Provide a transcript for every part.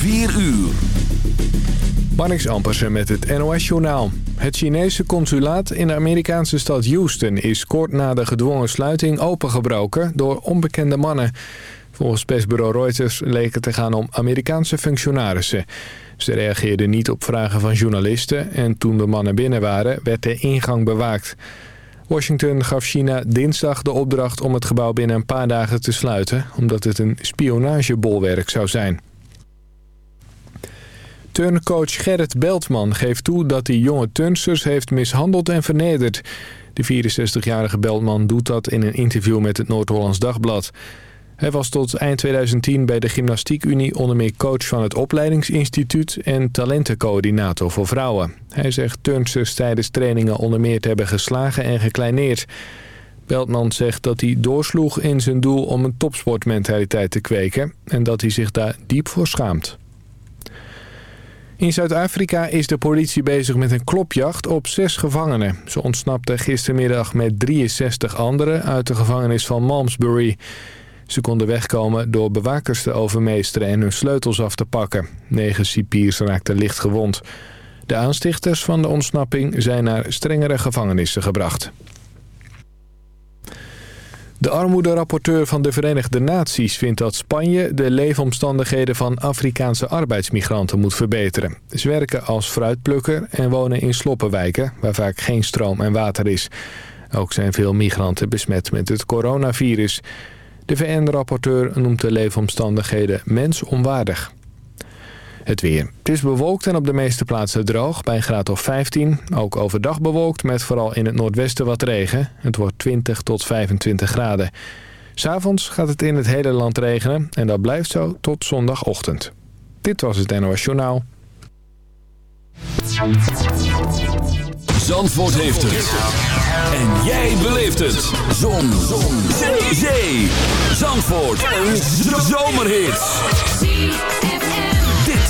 4 uur. Marnix Ampersen met het NOS-journaal. Het Chinese consulaat in de Amerikaanse stad Houston... is kort na de gedwongen sluiting opengebroken door onbekende mannen. Volgens persbureau Reuters leek het te gaan om Amerikaanse functionarissen. Ze reageerden niet op vragen van journalisten... en toen de mannen binnen waren, werd de ingang bewaakt. Washington gaf China dinsdag de opdracht om het gebouw binnen een paar dagen te sluiten... omdat het een spionagebolwerk zou zijn. Turncoach Gerrit Beltman geeft toe dat hij jonge turnsters heeft mishandeld en vernederd. De 64-jarige Beltman doet dat in een interview met het Noord-Hollands Dagblad. Hij was tot eind 2010 bij de Gymnastiekunie onder meer coach van het opleidingsinstituut en talentencoördinator voor vrouwen. Hij zegt turnsters tijdens trainingen onder meer te hebben geslagen en gekleineerd. Beltman zegt dat hij doorsloeg in zijn doel om een topsportmentaliteit te kweken en dat hij zich daar diep voor schaamt. In Zuid-Afrika is de politie bezig met een klopjacht op zes gevangenen. Ze ontsnapten gistermiddag met 63 anderen uit de gevangenis van Malmesbury. Ze konden wegkomen door bewakers te overmeesteren en hun sleutels af te pakken. Negen cipiers raakten licht gewond. De aanstichters van de ontsnapping zijn naar strengere gevangenissen gebracht. De armoederapporteur van de Verenigde Naties vindt dat Spanje de leefomstandigheden van Afrikaanse arbeidsmigranten moet verbeteren. Ze werken als fruitplukker en wonen in sloppenwijken waar vaak geen stroom en water is. Ook zijn veel migranten besmet met het coronavirus. De VN-rapporteur noemt de leefomstandigheden mensonwaardig. Het weer. Het is bewolkt en op de meeste plaatsen droog, bij een graad of 15. Ook overdag bewolkt, met vooral in het noordwesten wat regen. Het wordt 20 tot 25 graden. S'avonds gaat het in het hele land regenen en dat blijft zo tot zondagochtend. Dit was het NOS Journaal. Zandvoort heeft het. En jij beleeft het. Zon. Zon. Zee. Zandvoort. Een zomerhit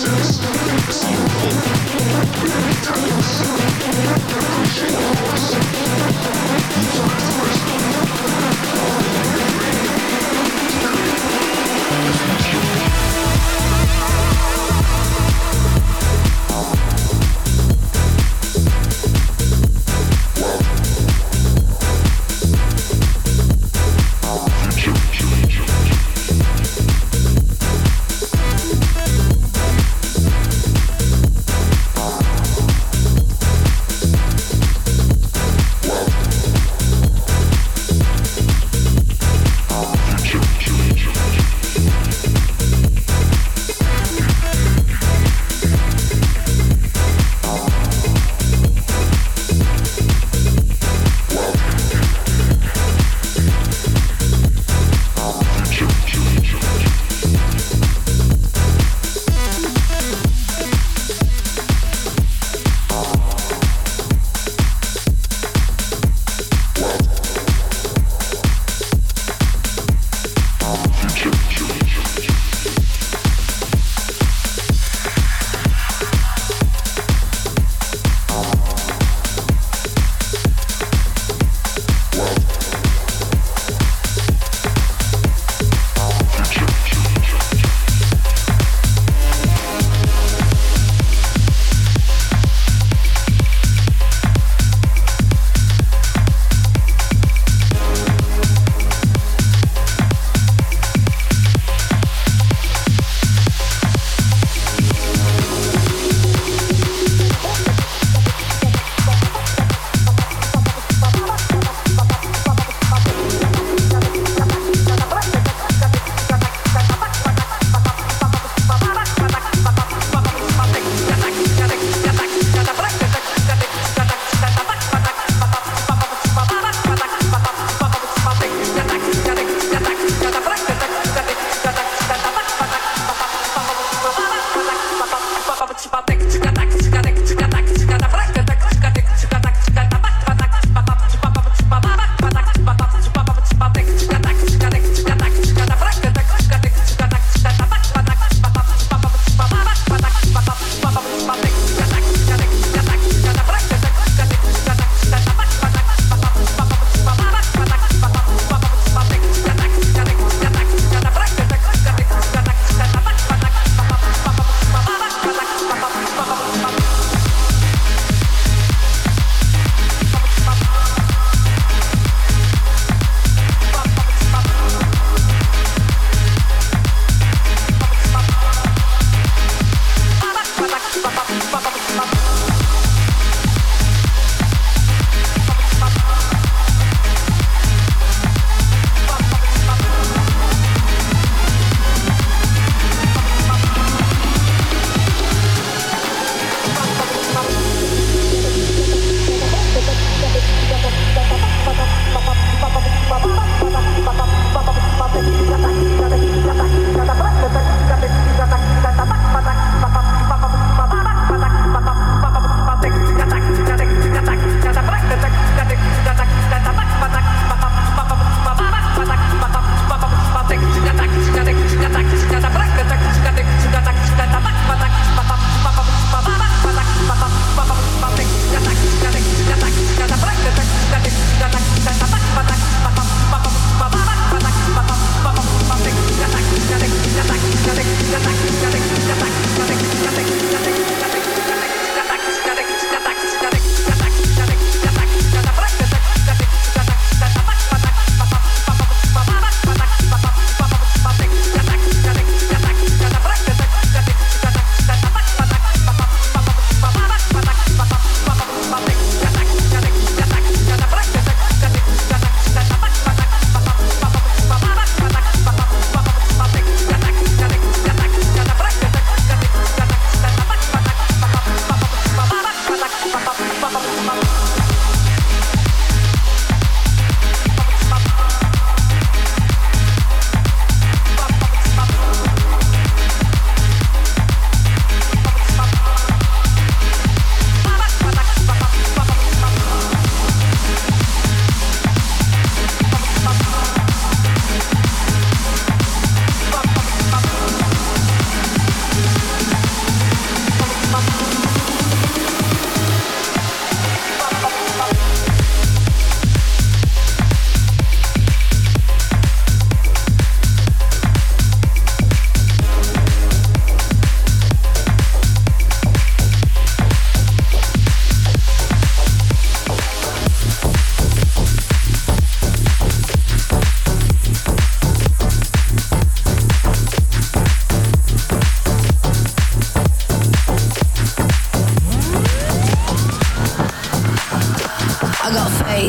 Jesus.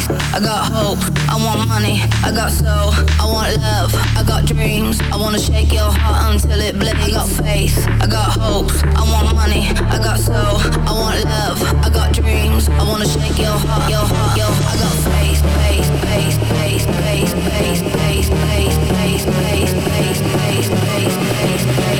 faith, I got hope, I want money, I got soul, I want love, I got dreams, I wanna shake your heart until it bleeds. I got faith, I got hopes, I want money, I got soul, I want love, I got dreams, I wanna shake your heart, your heart, your heart. I got faith, faith, faith, faith, faith, faith, faith, faith, faith, faith, faith, faith, faith, faith, faith,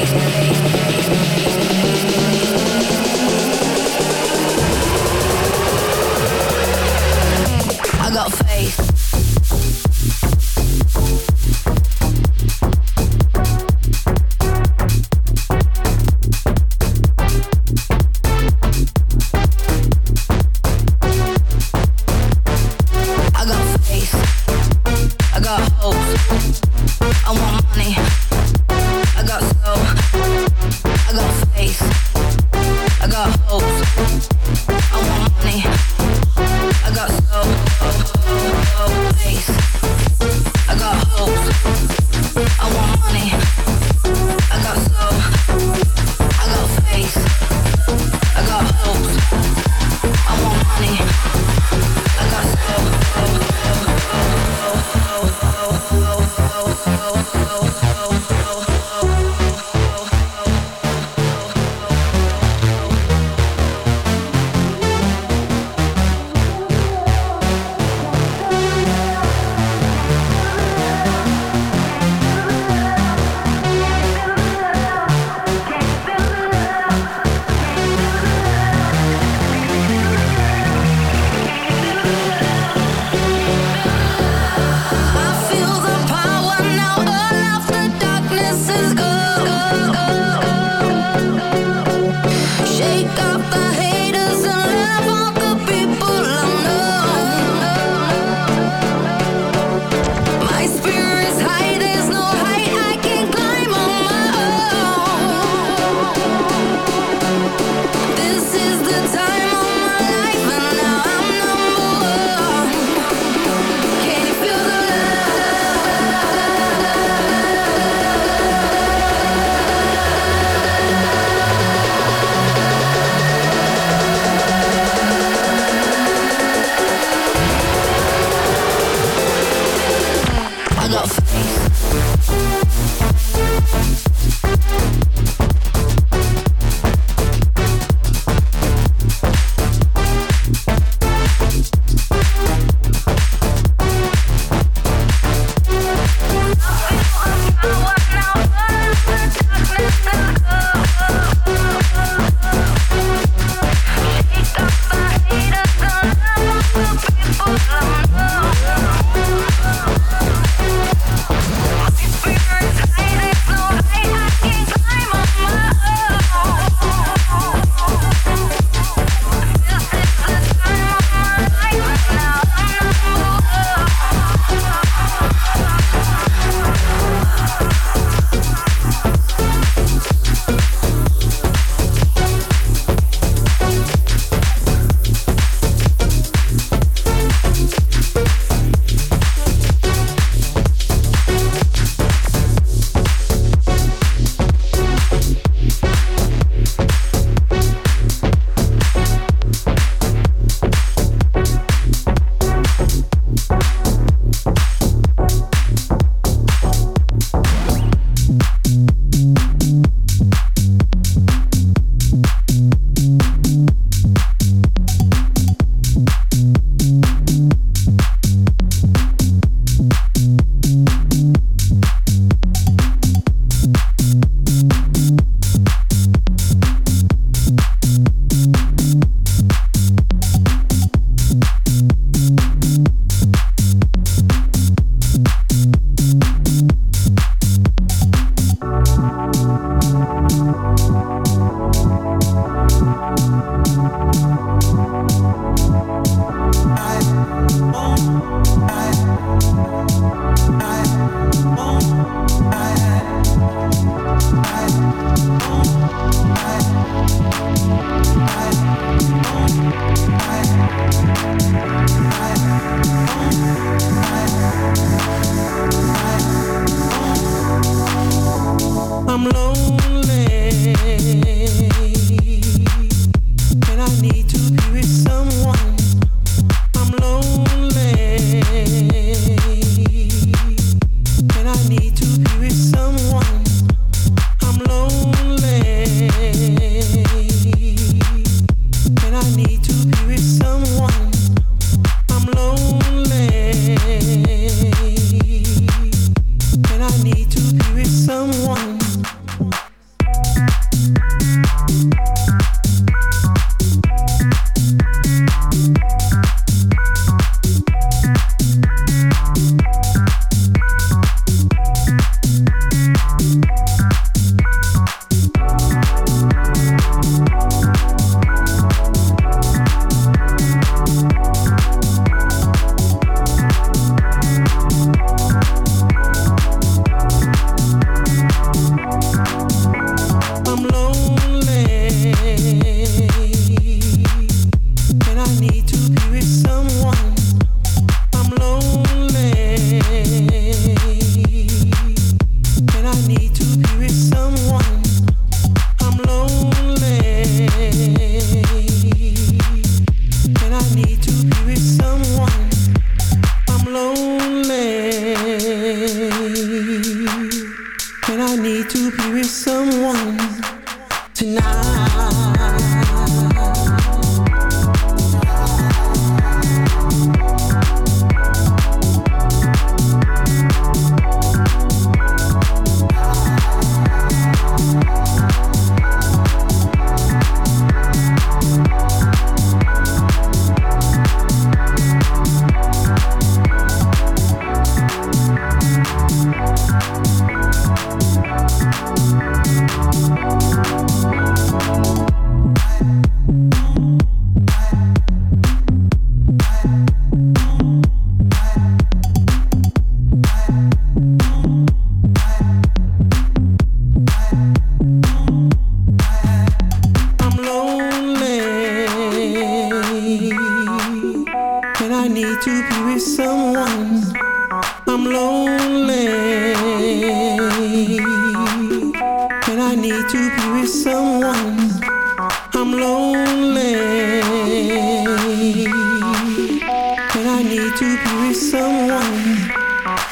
to be someone.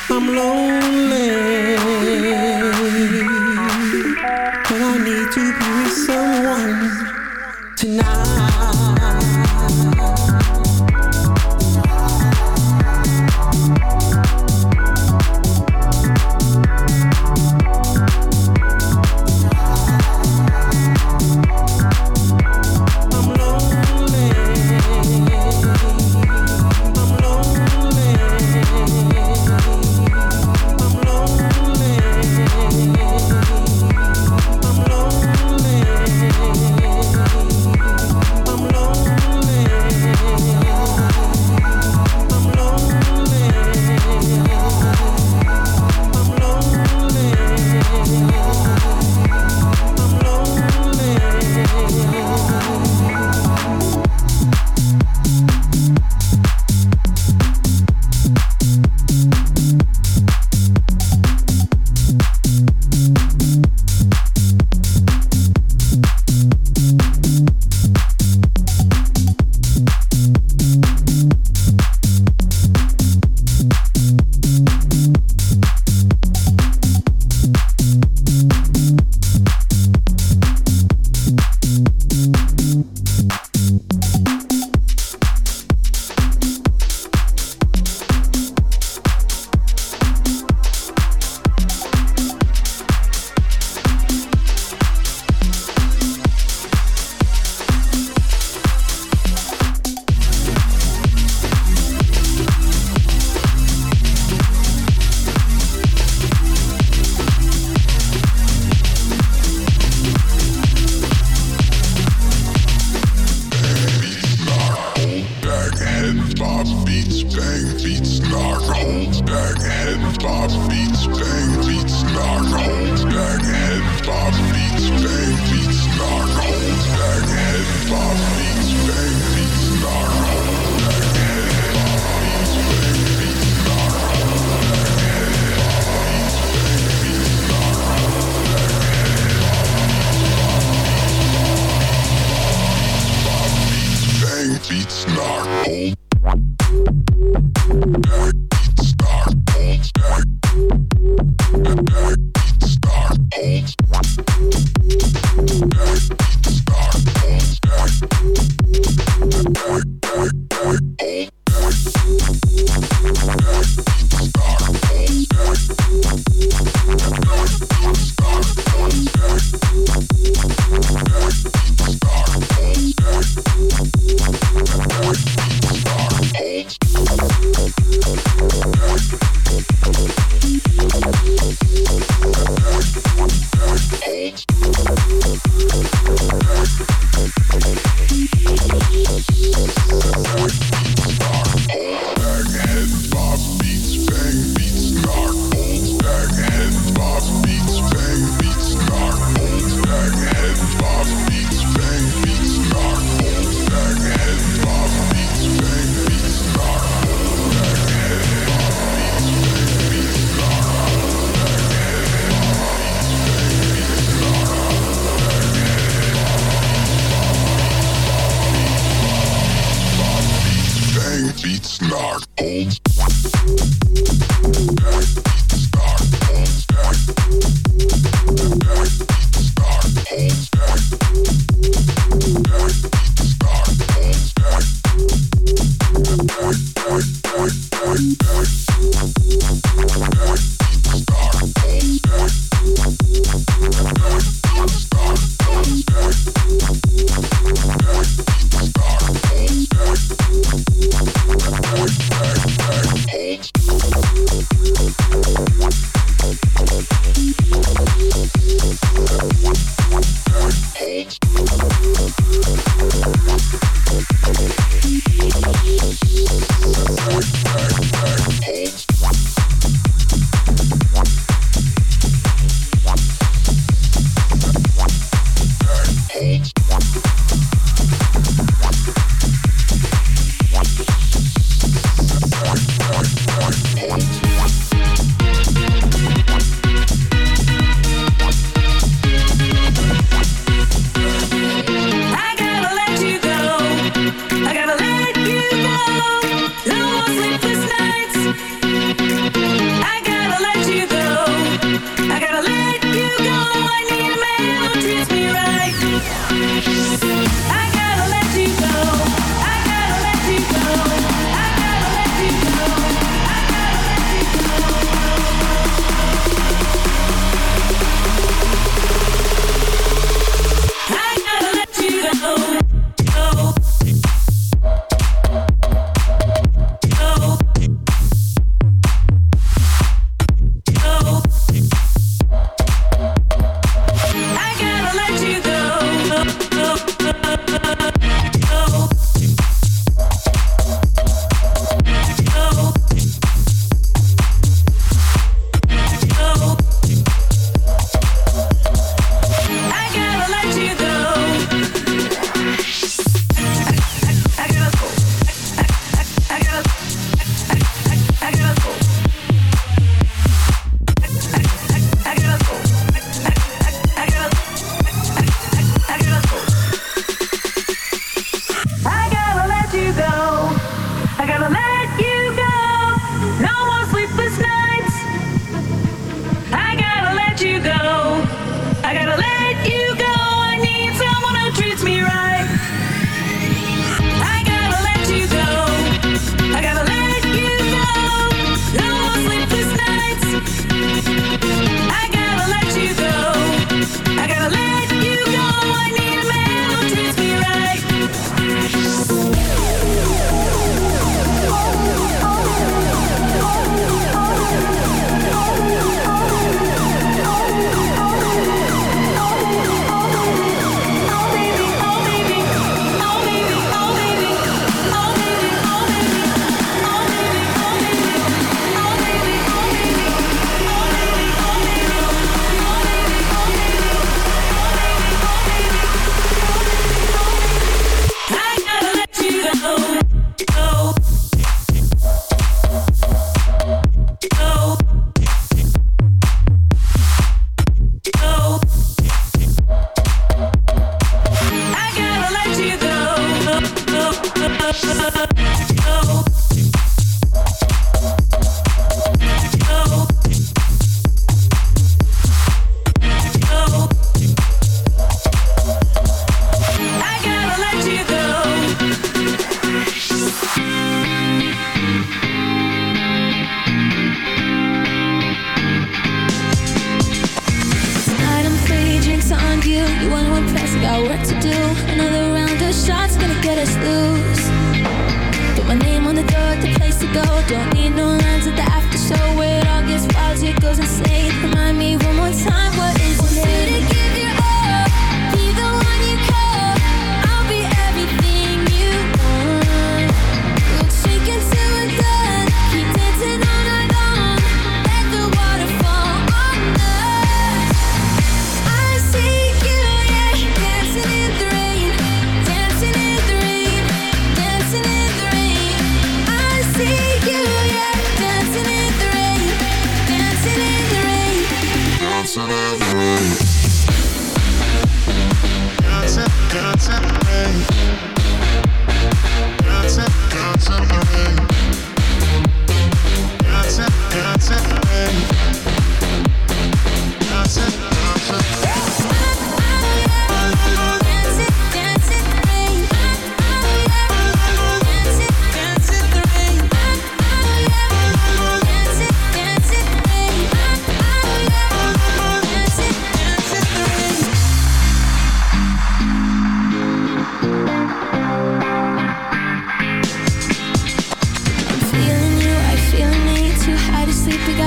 I'm lonely. Old. Shut up.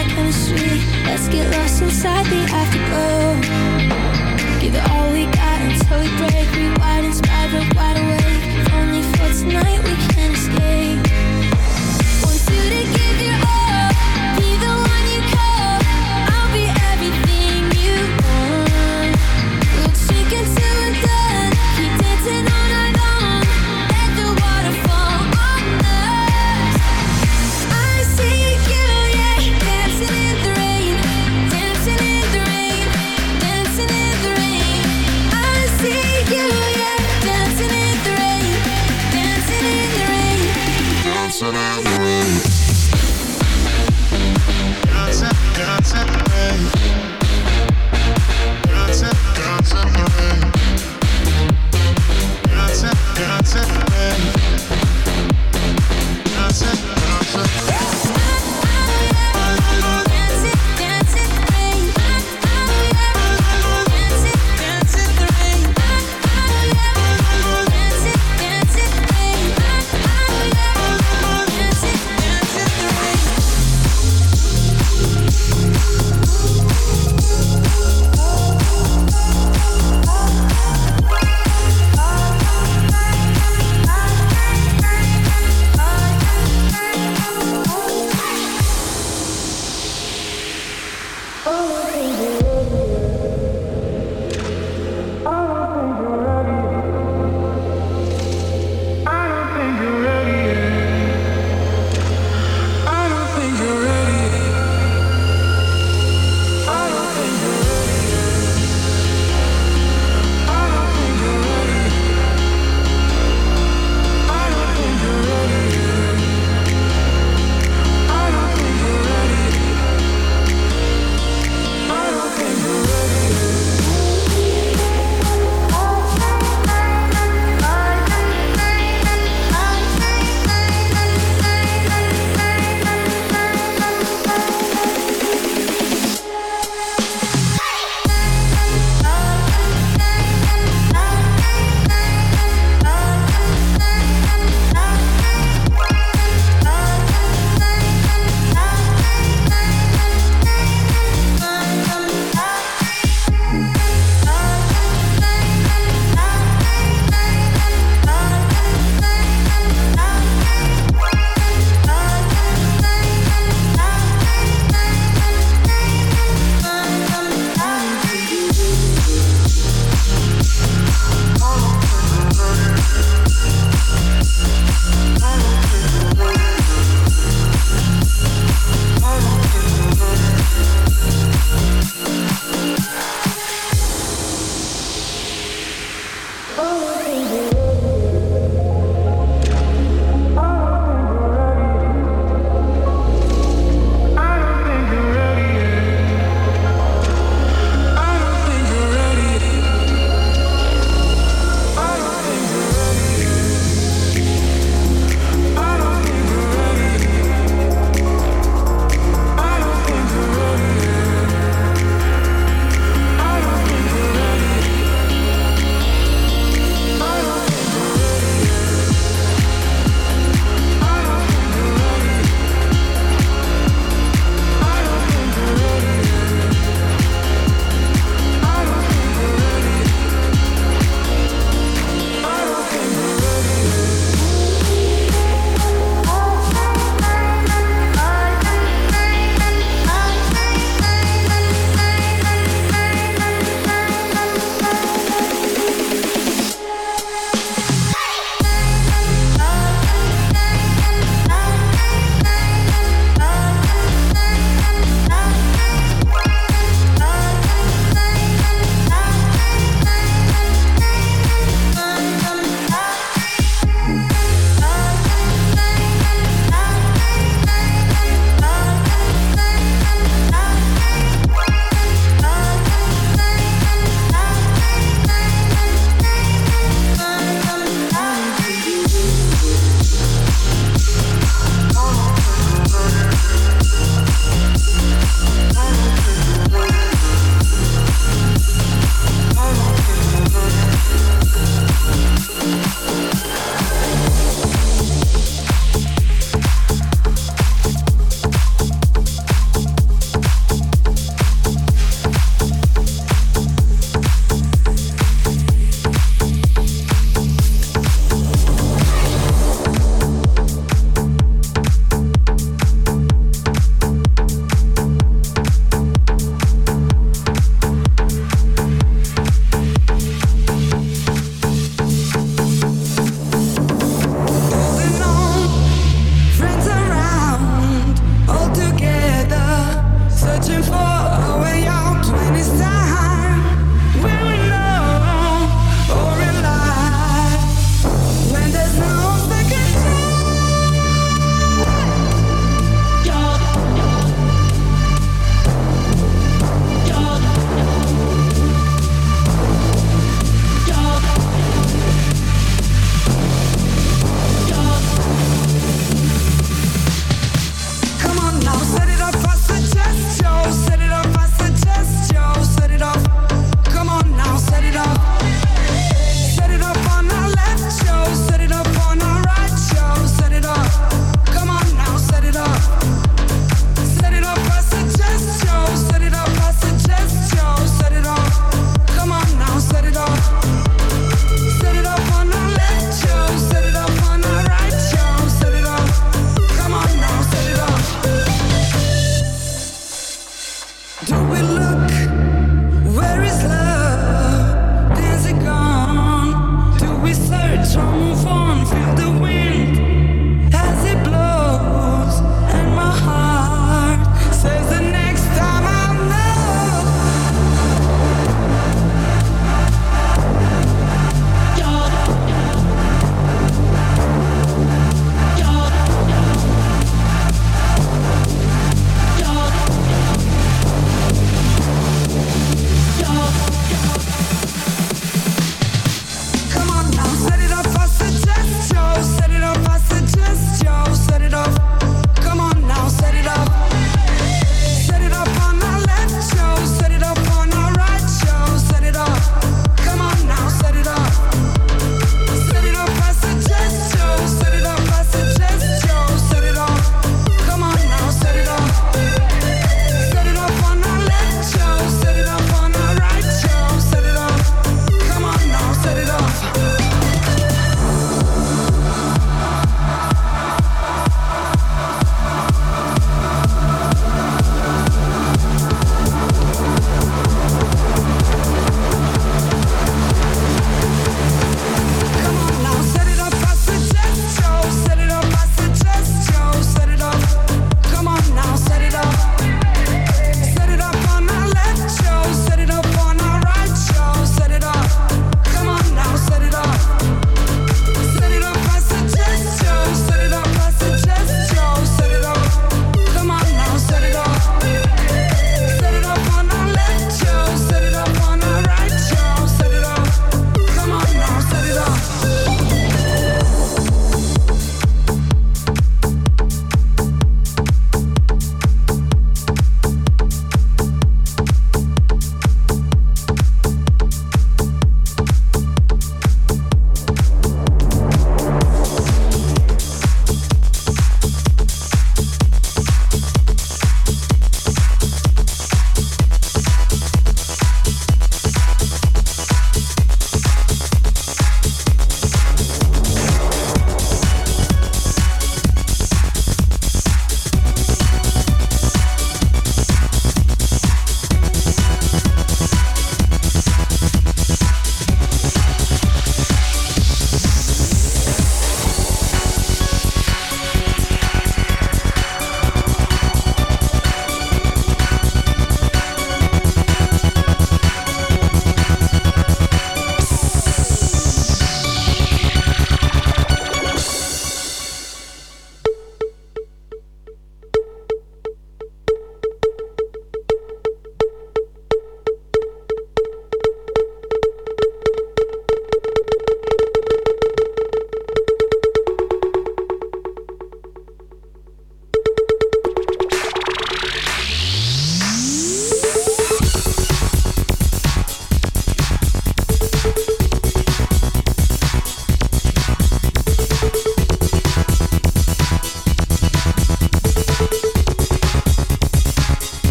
our chemistry. Let's get lost inside the afterglow. Give it all we got until we break. Rewind, inspired, wide awake. Only for tonight